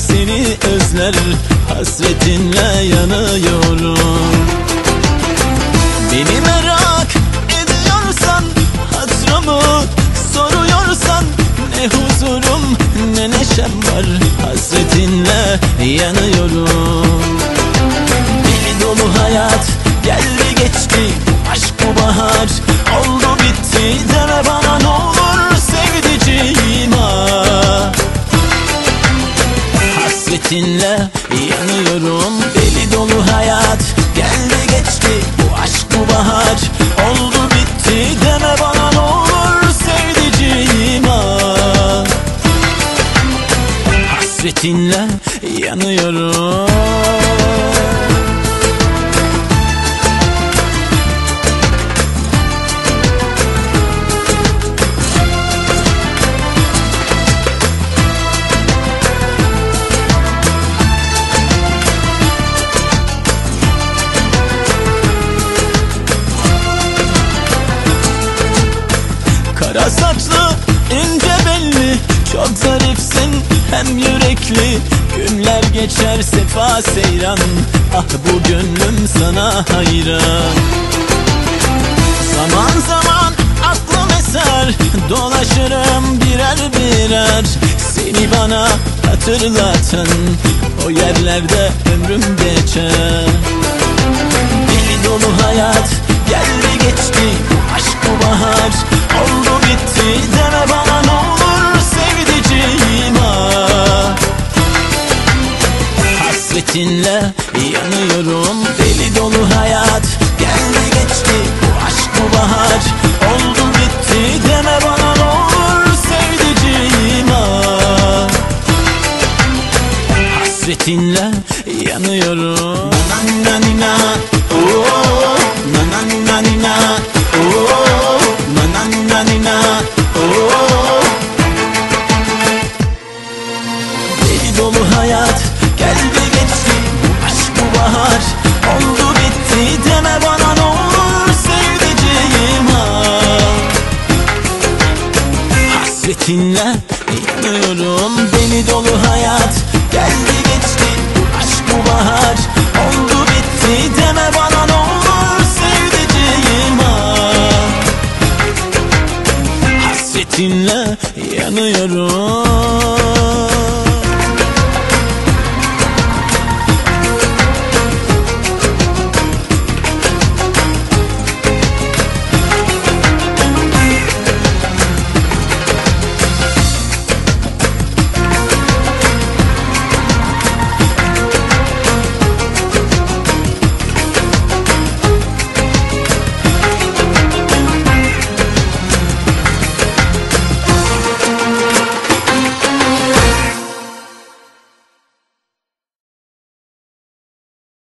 seni özler. Hasretinle yanıyorum. Beni merak ediyorsan Hatırımı soruyorsan Ne huzurum ne neşem var. Hasretinle yanıyorum. Deli dolu hayat geldi Hasretinle yanıyorum. Deli dolu hayat geldi geçti. Bu aşk bu bahar oldu bitti Deme bana ne olur sevdiceğim ah Hasretinle yanıyorum Kara saçlı ince belli. Çok zarifsin hem yürekli. Günler geçer sefa seyran. Ah bu gönlüm sana hayran. Zaman zaman aklım eser Dolaşırım birer birer. Seni bana hatırlatan O yerlerde ömrüm geçer. Deli dolu hayat geldi geçti Aşk bu bahar Deme bana ne olur sevdiceğim ah Hasretinle yanıyorum Deli dolu hayat. Geldi geçti Bu aşk bu bahar? Oldu bitti Deme bana ne olur sevdiceğim ah Hasretinle yanıyorum. Na na na na na na na na dolu hayat geldi geçti aşk bu bahar. Oldu bitti Deme bana ne olur sevdiceğim ah Hasretinle yanıyorum Deli dolu hayat. Geldi geçti aşk bu bahar. Oldu bitti Deme bana ne olur sevdiceğim ah Hasretinle yanıyorum